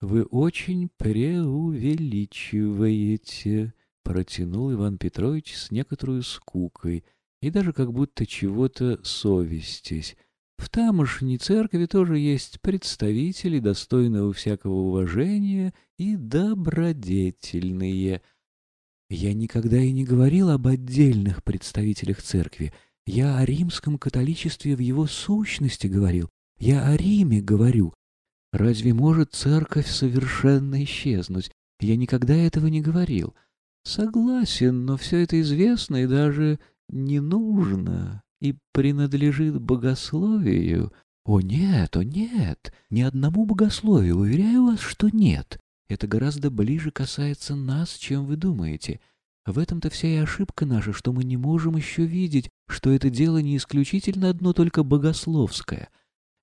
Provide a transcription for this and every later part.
Вы очень преувеличиваете, протянул Иван Петрович с некоторой скукой и даже как будто чего-то совестясь. В тамошней церкви тоже есть представители, достойного всякого уважения и добродетельные. Я никогда и не говорил об отдельных представителях церкви. Я о римском католичестве в его сущности говорил. Я о Риме говорю. Разве может церковь совершенно исчезнуть? Я никогда этого не говорил. Согласен, но все это известно и даже не нужно и принадлежит богословию. О нет, о нет, ни одному богословию, уверяю вас, что нет. Это гораздо ближе касается нас, чем вы думаете. В этом-то вся и ошибка наша, что мы не можем еще видеть, что это дело не исключительно одно только богословское.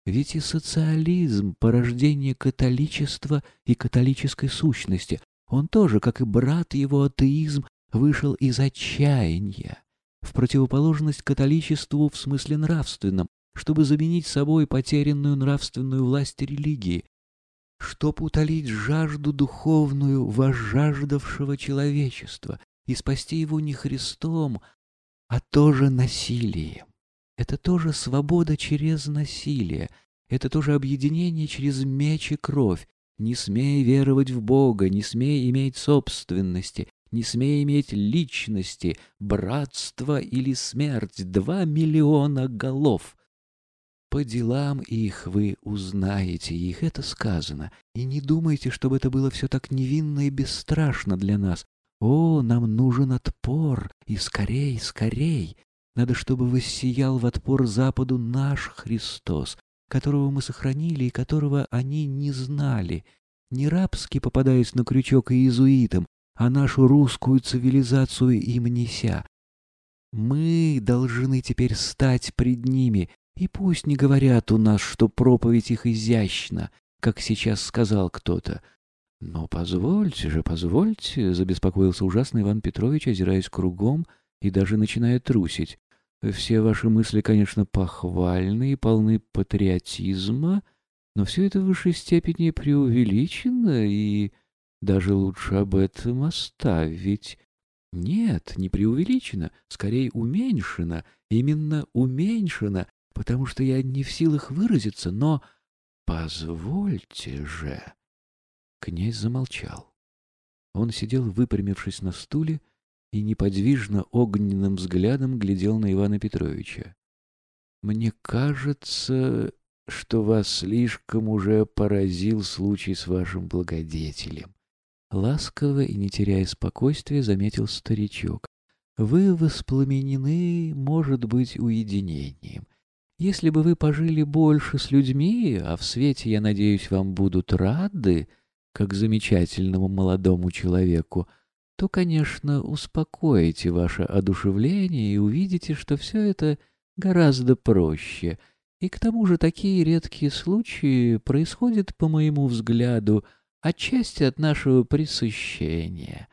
Ведь и социализм — порождение католичества и католической сущности. Он тоже, как и брат его атеизм, вышел из отчаяния в противоположность католичеству в смысле нравственном, чтобы заменить собой потерянную нравственную власть религии, чтоб утолить жажду духовную возжаждавшего человечества и спасти его не Христом, а тоже насилием. Это тоже свобода через насилие, это тоже объединение через меч и кровь, не смей веровать в Бога, не смей иметь собственности, не смея иметь личности, братство или смерть, два миллиона голов. По делам их вы узнаете их, это сказано, и не думайте, чтобы это было все так невинно и бесстрашно для нас. О, нам нужен отпор, и скорей, скорей! Надо, чтобы воссиял в отпор Западу наш Христос, которого мы сохранили и которого они не знали, не рабски попадаясь на крючок иезуитам, а нашу русскую цивилизацию им неся. Мы должны теперь стать пред ними, и пусть не говорят у нас, что проповедь их изящна, как сейчас сказал кто-то. Но позвольте же, позвольте, — забеспокоился ужасно Иван Петрович, озираясь кругом и даже начиная трусить. Все ваши мысли, конечно, похвальны и полны патриотизма, но все это в высшей степени преувеличено и... Даже лучше об этом оставить. Нет, не преувеличено, скорее уменьшено, именно уменьшено, потому что я не в силах выразиться, но... Позвольте же... Князь замолчал. Он сидел, выпрямившись на стуле, и неподвижно огненным взглядом глядел на Ивана Петровича. «Мне кажется, что вас слишком уже поразил случай с вашим благодетелем. Ласково и не теряя спокойствия, заметил старичок. Вы воспламенены, может быть, уединением. Если бы вы пожили больше с людьми, а в свете, я надеюсь, вам будут рады, как замечательному молодому человеку, то, конечно, успокоите ваше одушевление и увидите, что все это гораздо проще. И к тому же такие редкие случаи происходят, по моему взгляду, отчасти от нашего пресыщения,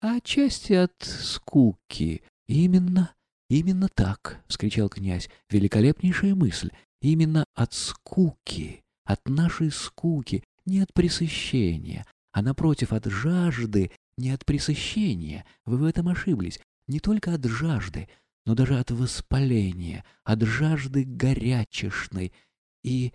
а отчасти от скуки. Именно, именно так, — вскричал князь, — великолепнейшая мысль. Именно от скуки, от нашей скуки, не от пресыщения, а, напротив, от жажды, не от пресыщения. Вы в этом ошиблись. Не только от жажды, но даже от воспаления, от жажды горячешной. И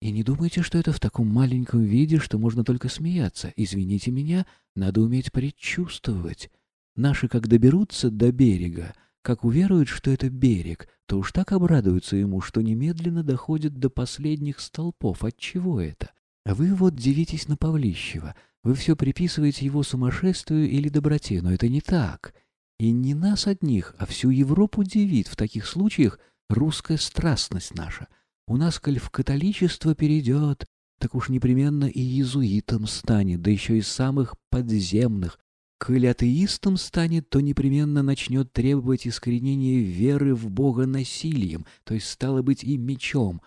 и не думайте, что это в таком маленьком виде, что можно только смеяться. Извините меня, надо уметь предчувствовать. Наши, как доберутся до берега, как уверуют, что это берег, то уж так обрадуются ему, что немедленно доходят до последних столпов. От чего это? А вы вот дивитесь на Павлищева. Вы все приписываете его сумасшествию или доброте, но это не так. И не нас одних, а всю Европу дивит в таких случаях русская страстность наша — у нас, коль в католичество перейдет, так уж непременно и иезуитом станет, да еще из самых подземных. Коль атеистом станет, то непременно начнет требовать искоренения веры в Бога насилием, то есть, стало быть, и мечом.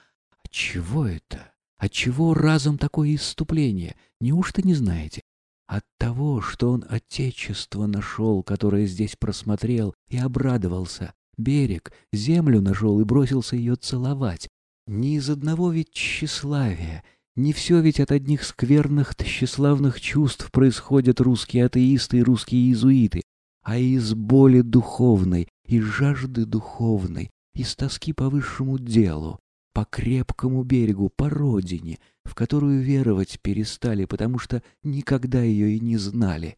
Отчего это? Отчего разом такое исступление? Неужто не знаете? От того, что он отечество нашел, которое здесь просмотрел, и обрадовался. Берег, землю нашел и бросился ее целовать. Не из одного ведь тщеславия, Не все ведь от одних скверных, тщеславных чувств происходят русские атеисты и русские иезуиты, а из боли духовной, из жажды духовной, из тоски по высшему делу, по крепкому берегу, по родине, в которую веровать перестали, потому что никогда ее и не знали.